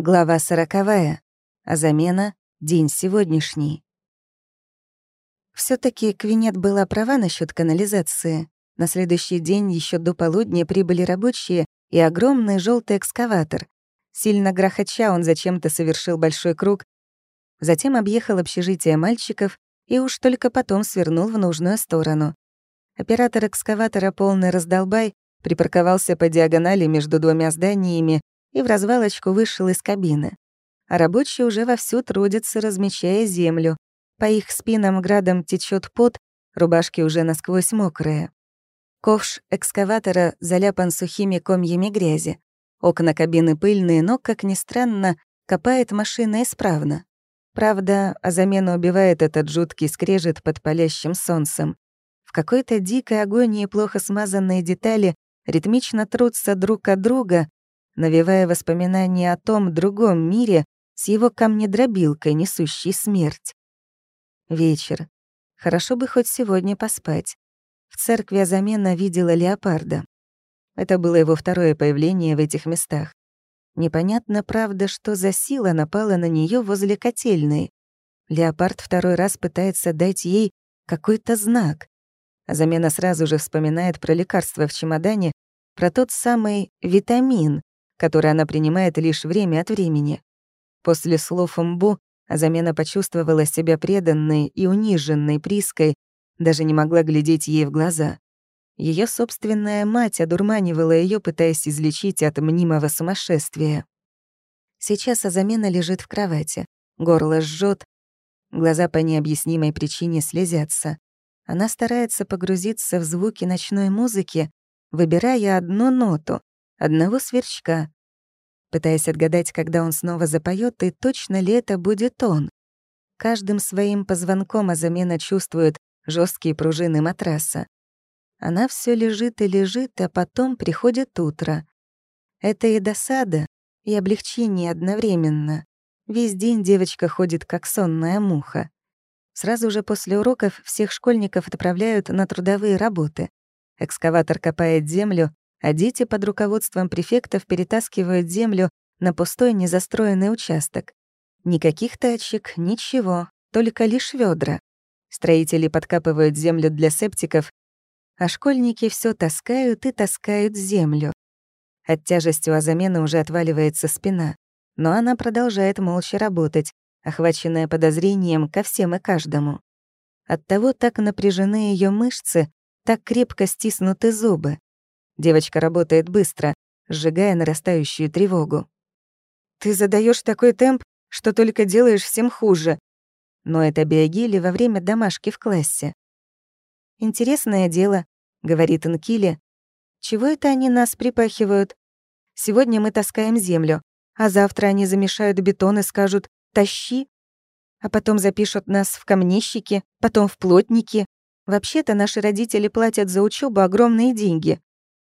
Глава сороковая. А замена — день сегодняшний. все таки Квинет была права насчет канализации. На следующий день еще до полудня прибыли рабочие и огромный желтый экскаватор. Сильно грохоча он зачем-то совершил большой круг, затем объехал общежитие мальчиков и уж только потом свернул в нужную сторону. Оператор экскаватора полный раздолбай припарковался по диагонали между двумя зданиями и в развалочку вышел из кабины. А рабочие уже вовсю трудятся, размечая землю. По их спинам градом течет пот, рубашки уже насквозь мокрые. Ковш экскаватора заляпан сухими комьями грязи. Окна кабины пыльные, но, как ни странно, копает машина исправно. Правда, а замену убивает этот жуткий скрежет под палящим солнцем. В какой-то дикой агонии плохо смазанные детали ритмично трутся друг от друга, навевая воспоминания о том другом мире с его камнедробилкой, несущей смерть. Вечер. Хорошо бы хоть сегодня поспать. В церкви Азамена видела леопарда. Это было его второе появление в этих местах. Непонятно, правда, что за сила напала на нее возле котельной. Леопард второй раз пытается дать ей какой-то знак. А замена сразу же вспоминает про лекарство в чемодане, про тот самый витамин, который она принимает лишь время от времени. После слов Мбу Азамена почувствовала себя преданной и униженной Приской, даже не могла глядеть ей в глаза. Ее собственная мать одурманивала ее, пытаясь излечить от мнимого сумасшествия. Сейчас Азамена лежит в кровати, горло жжет, глаза по необъяснимой причине слезятся. Она старается погрузиться в звуки ночной музыки, выбирая одну ноту, одного сверчка, пытаясь отгадать, когда он снова запоет, и точно ли это будет он. Каждым своим позвонком Азамена чувствует жесткие пружины матраса. Она все лежит и лежит, а потом приходит утро. Это и досада, и облегчение одновременно. Весь день девочка ходит, как сонная муха. Сразу же после уроков всех школьников отправляют на трудовые работы. Экскаватор копает землю, а дети под руководством префектов перетаскивают землю на пустой незастроенный участок. Никаких тачек, ничего, только лишь ведра. Строители подкапывают землю для септиков, а школьники все таскают и таскают землю. От тяжести у Азамены уже отваливается спина, но она продолжает молча работать, охваченная подозрением ко всем и каждому. Оттого так напряжены ее мышцы, так крепко стиснуты зубы. Девочка работает быстро, сжигая нарастающую тревогу. «Ты задаешь такой темп, что только делаешь всем хуже». Но это Биогили во время домашки в классе. «Интересное дело», — говорит Инкили. «Чего это они нас припахивают? Сегодня мы таскаем землю, а завтра они замешают бетон и скажут «тащи», а потом запишут нас в камнищики, потом в плотники. Вообще-то наши родители платят за учебу огромные деньги.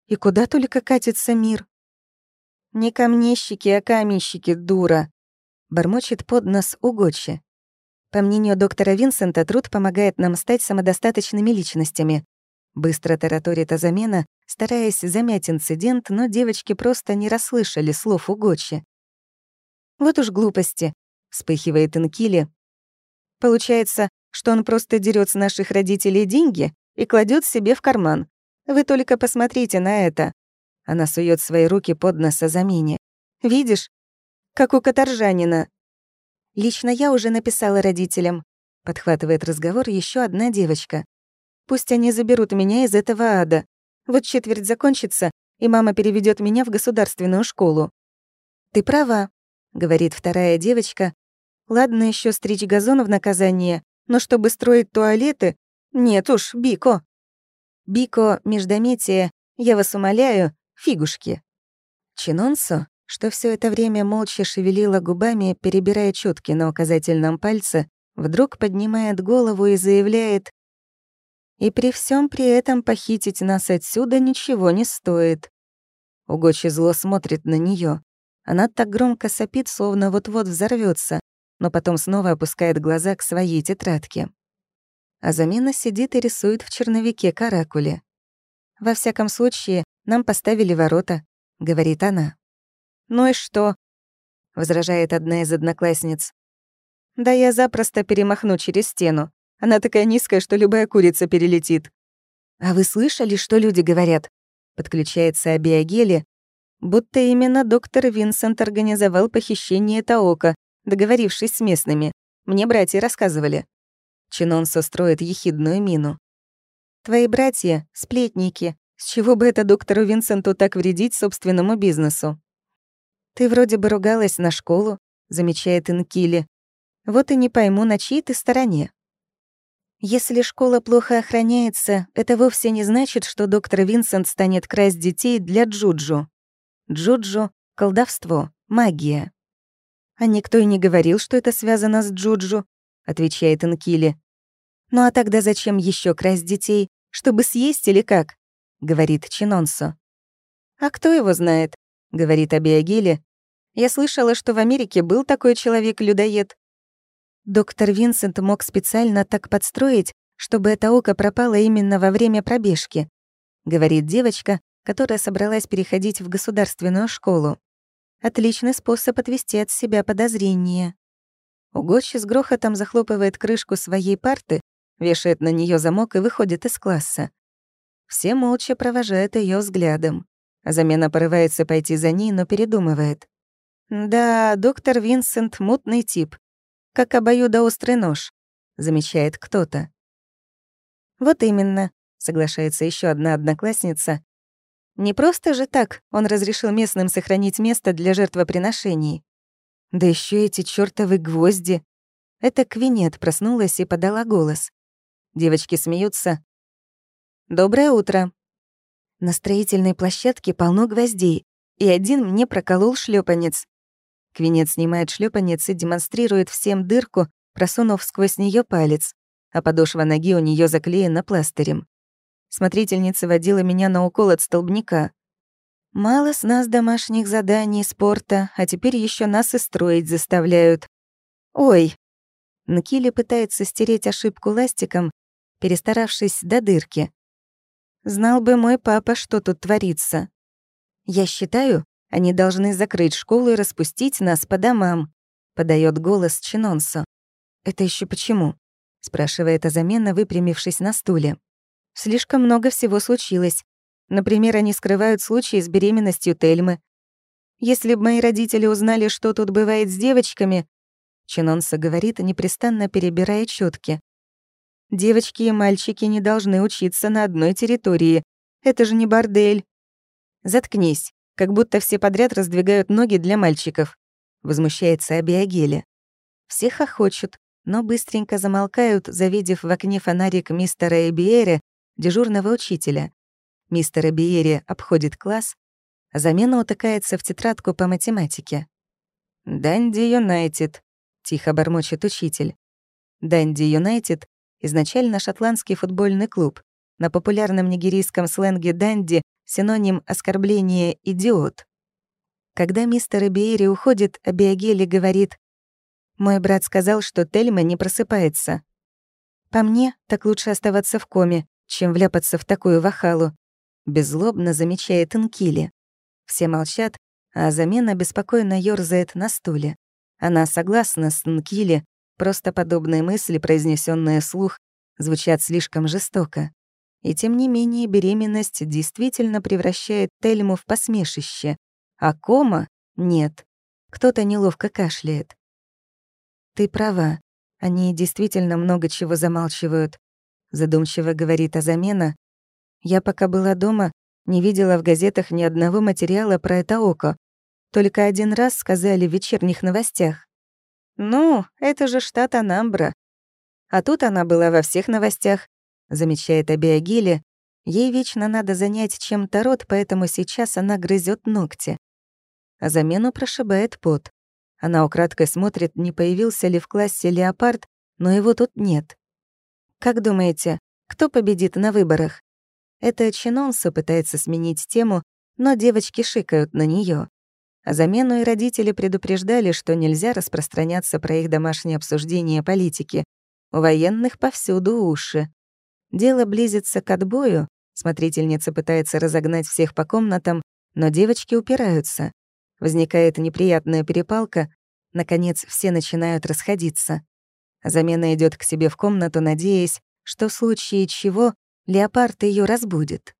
И куда только катится мир? Не камнещики, а каменщики, дура. Бормочет под нос Угочи. По мнению доктора Винсента, труд помогает нам стать самодостаточными личностями. Быстро тараторит замена, стараясь замять инцидент, но девочки просто не расслышали слов Угочи. «Вот уж глупости», — вспыхивает Инкили. «Получается, что он просто дерет с наших родителей деньги и кладет себе в карман, вы только посмотрите на это». Она сует свои руки под нос замене. «Видишь? Как у каторжанина». «Лично я уже написала родителям», — подхватывает разговор еще одна девочка. «Пусть они заберут меня из этого ада. Вот четверть закончится, и мама переведет меня в государственную школу». «Ты права», — говорит вторая девочка. «Ладно еще стричь газон в наказание, но чтобы строить туалеты... Нет уж, Бико, Бико, междометие, я вас умоляю, фигушки. Чинонсо, что все это время молча шевелила губами, перебирая четки на указательном пальце, вдруг поднимает голову и заявляет «И при всем при этом похитить нас отсюда ничего не стоит». Угочи зло смотрит на нее. Она так громко сопит, словно вот-вот взорвется, но потом снова опускает глаза к своей тетрадке а замена сидит и рисует в черновике каракули. «Во всяком случае, нам поставили ворота», — говорит она. «Ну и что?» возражает одна из одноклассниц. «Да я запросто перемахну через стену. Она такая низкая, что любая курица перелетит». «А вы слышали, что люди говорят?» Подключается Абиагели, будто именно доктор Винсент организовал похищение Таока, договорившись с местными. Мне братья рассказывали. Чинонсо строит ехидную мину. «Твои братья — сплетники. С чего бы это доктору Винсенту так вредить собственному бизнесу?» «Ты вроде бы ругалась на школу», — замечает Инкили. «Вот и не пойму, на чьей ты стороне». Если школа плохо охраняется, это вовсе не значит, что доктор Винсент станет красть детей для Джуджу. Джуджу — колдовство, магия. «А никто и не говорил, что это связано с Джуджу», — отвечает Инкили. «Ну а тогда зачем еще красть детей? Чтобы съесть или как?» — говорит Чинонсо. «А кто его знает?» — говорит Абиагили. «Я слышала, что в Америке был такой человек-людоед». Доктор Винсент мог специально так подстроить, чтобы это око пропало именно во время пробежки, говорит девочка, которая собралась переходить в государственную школу. Отличный способ отвести от себя подозрения. Угодчи с грохотом захлопывает крышку своей парты, вешает на нее замок и выходит из класса. Все молча провожают ее взглядом. Замена порывается пойти за ней, но передумывает. «Да, доктор Винсент — мутный тип. Как обоюдоострый нож», — замечает кто-то. «Вот именно», — соглашается еще одна одноклассница, не просто же так он разрешил местным сохранить место для жертвоприношений. Да еще эти чёртовы гвозди. Это Квинет проснулась и подала голос. Девочки смеются. «Доброе утро». На строительной площадке полно гвоздей, и один мне проколол шлепанец. Квинет снимает шлепанец и демонстрирует всем дырку, просунув сквозь нее палец, а подошва ноги у нее заклеена пластырем. Смотрительница водила меня на укол от столбняка. Мало с нас домашних заданий, спорта, а теперь еще нас и строить заставляют. Ой. Накили пытается стереть ошибку ластиком, перестаравшись до дырки. Знал бы мой папа, что тут творится. Я считаю, они должны закрыть школу и распустить нас по домам, подает голос Чинонсо. Это еще почему? спрашивает Азамена, выпрямившись на стуле. Слишком много всего случилось. Например, они скрывают случаи с беременностью Тельмы. Если бы мои родители узнали, что тут бывает с девочками, Чинонса говорит, непрестанно перебирая четки. Девочки и мальчики не должны учиться на одной территории. Это же не бордель. Заткнись, как будто все подряд раздвигают ноги для мальчиков. Возмущается Абиагеля. Все хохочут, но быстренько замолкают, завидев в окне фонарик мистера Эбиэре, дежурного учителя. Мистер Биери обходит класс, а замена утыкается в тетрадку по математике. «Данди Юнайтед», — тихо бормочет учитель. «Данди Юнайтед» — изначально шотландский футбольный клуб. На популярном нигерийском сленге «данди» — синоним оскорбления «идиот». Когда мистер Биери уходит, Абиагели говорит, «Мой брат сказал, что Тельма не просыпается. По мне, так лучше оставаться в коме, чем вляпаться в такую вахалу», — беззлобно замечает Инкили. Все молчат, а замена беспокойно ёрзает на стуле. Она согласна с Нкили, просто подобные мысли, произнесенные слух, звучат слишком жестоко. И тем не менее беременность действительно превращает Тельму в посмешище, а кома — нет. Кто-то неловко кашляет. «Ты права, они действительно много чего замалчивают задумчиво говорит Азамена. Я пока была дома, не видела в газетах ни одного материала про это око. Только один раз сказали в вечерних новостях. «Ну, это же штат Анамбра». А тут она была во всех новостях, замечает Абиагили. Ей вечно надо занять чем-то рот, поэтому сейчас она грызет ногти. А замену прошибает пот. Она украдкой смотрит, не появился ли в классе леопард, но его тут нет. Как думаете, кто победит на выборах? Это Чинонсо пытается сменить тему, но девочки шикают на нее. А замену и родители предупреждали, что нельзя распространяться про их домашние обсуждения политики. У военных повсюду уши. Дело близится к отбою, смотрительница пытается разогнать всех по комнатам, но девочки упираются. Возникает неприятная перепалка, Наконец, все начинают расходиться. Замена идет к себе в комнату, надеясь, что в случае чего леопард ее разбудит.